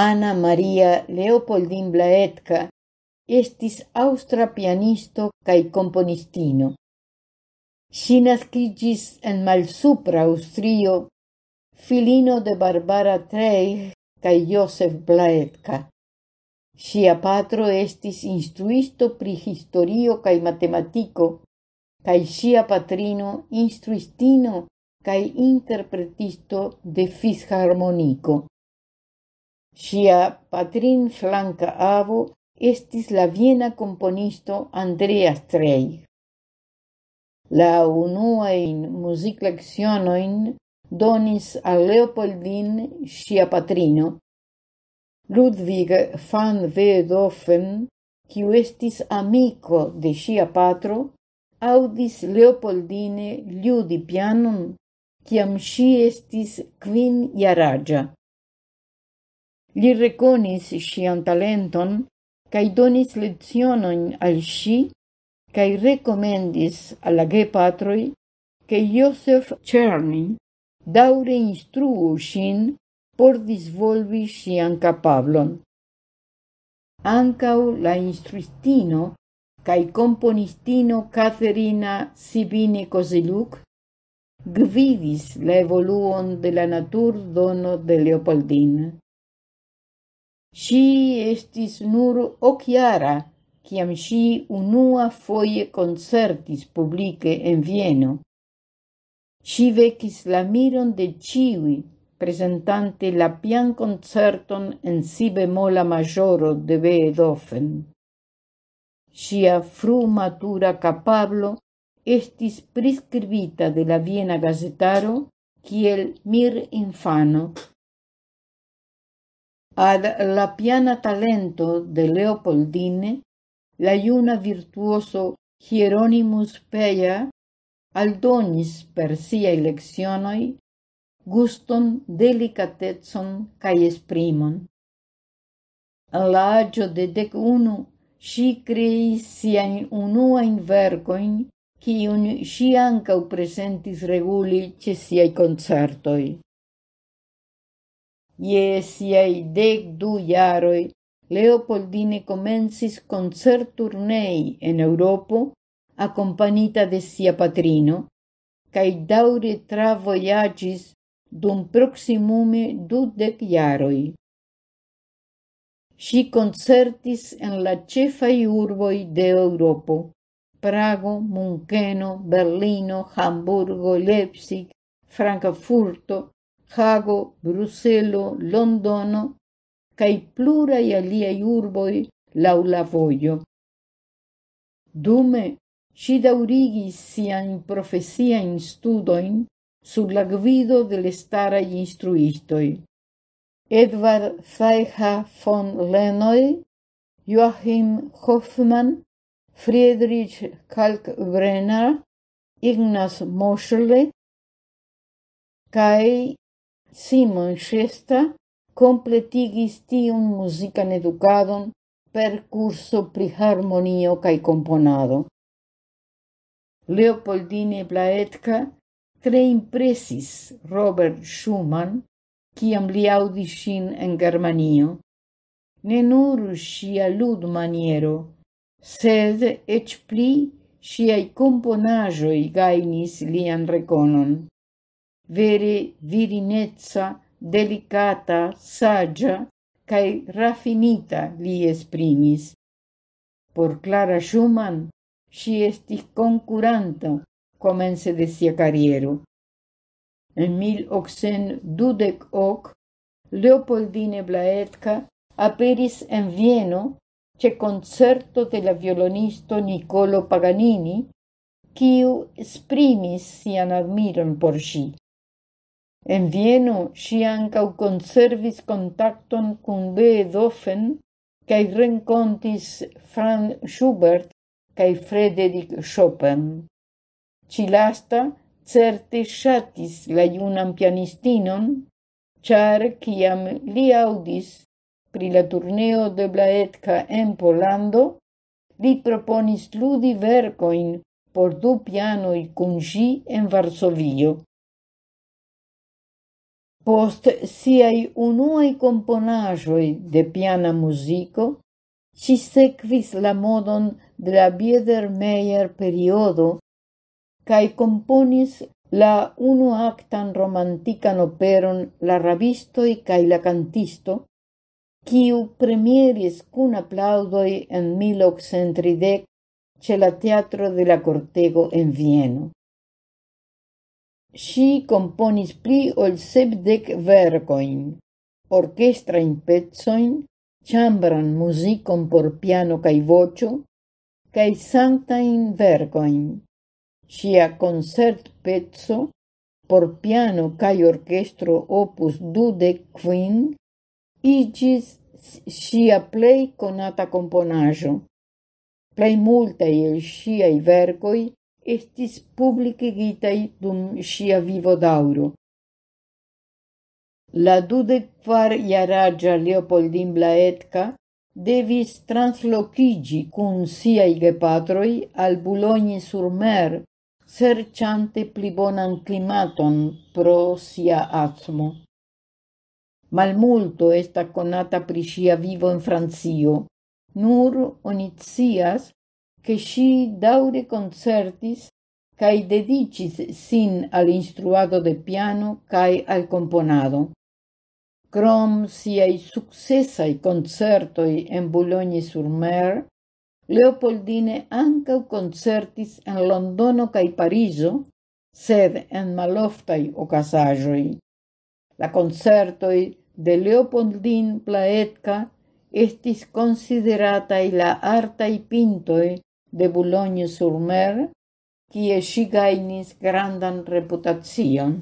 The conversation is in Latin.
Anna Maria Leopoldin Blaetka estis aŭstra pianisto kaj componistino. Si nascigis en Malsupra Austrio, filino de Barbara Treich kaj Josef Blaetka. Sia patro estis instruisto pri historio kaj matematico, kaj sia patrino instruistino kaj interpretisto de fisharmonico. Sia patrin flanca avo estis la viena komponisto Andrea Strei. La unuajn muziklecionojn donis al Leopoldin sia patrino, Ludwig van Beethoven, kiu estis amiko de sia patro, audis Leopoldine liudi pianon ciam ŝi estis quin iaragia. Li reconis sian talenton cae donis lezionon al si cae recomendis alla la gepatroj ke Josef Czerny daure instruu sin por disvolvi sian capablon. Ancau la instruistino cae componistino Caterina Sibine Kozeluk gvidis la evoluon de la natur dono de Leopoldina. Si estis nur ociara, ciam si unua foie concertis publice en Vieno. Si vecis la miron de ciui, presentante la pian concerton en si bemola majoro de Beethoven. Sia fru matura capablo estis prescribita de la Viena gazetaro kiel mir infano ad la piana talento de Leopoldine, la iuna virtuoso Hieronymus Peia aldonis per sia eleccionoi guston, delicatezon cae esprimon. En la agio de dec unu si creis siajn unuajn verkojn, kiun ŝi ankaŭ si regule ĉe siaj koncertoj. Ie siai dec du iaroi, Leopoldine comencis concerturnei en Europo, accompagnita de sia patrino, cae daure travojaĝis dum proximume dudek iaroi. Si concertis en la cefai urboi de Europo, Prago, Muncheno, Berlino, Hamburgo, Leipzig, Frankfurto, Hago, Bruselo, Londono cae plurai aliaj urboi lau la voio. Dume ŝi sian siajn profesiajn studoin sur la gvido de l'estaraj instruistoj. Edward Zeicha von Lenoy, Joachim Hoffmann, Friedrich Kalkbrenner, Ignaz Moschele, kai Simon Shesta completigis tiun musican educadon per curso pri harmonio kai componado. Leopoldine Blaetka tre impresis Robert Schumann ciam li aŭdis ŝin en Germanio. Ne nur ŝia ludmaniero, sed ec pli siai componajoi gainis lian reconon vere virinezza, delicata, saggia, cae raffinita li esprimis. Por Clara Schumann, si estis concuranta comence de sia carriero. En 1828, Leopoldine Blaetka aperis en Vieno ce concerto de la violonisto Nicolo Paganini, quiu esprimis sian admiron por si. En Vieno si ancau conservis contacton cun Beethoven cae rencontis Franz Schubert cae Frederic Chopin. Cilasta certe shatis la iunam pianistinon, char ciam li audis pri la turneo de Blaetka en Polando, li proponis ludi vercoin por du pianoi cun gi en Varsovio. Post siai unuai componajoi de piana musico, ci sequis la modon de la Biedermeier periodo cae componis la unuactan romantican operon La rabistoi cae la cantisto, quiu premieris cun aplaudoi en 1830 ce la teatro de la cortego en Vieno. Si componis pli ol sepdek orchestra in pezzoin, chambran musicon por piano cae vocio, cae santa in vergoin. Si a concert pezzo, por piano cae orkestro opus dudek kvin si a plei conata componajo. Plei multaj el ŝiaj verkoj estis publicigitai dum sia vivo dauro. La dudek kvar jaraĝa Leopoldin Blaetka devis translokiĝi kun siaj gepatroj al Boulogne sur Mer, serĉante pli bonan klimaton pro sia atmo. Malmulto estas konata pri ŝia vivo en Francio. Nur oni scias, che sci daure concertis cae dedicis sin al instruado de piano cae al componado. Crom siai successai concertoi en Boulogne-sur-Mer, Leopoldine ancau concertis en Londono cae Pariso, sed en maloftai ocasajoi. La concertoi de Leopoldin Plaetka estis consideratai la artai pintoi de Boulogne-sur-Mer, kie si gainis grandan reputazion.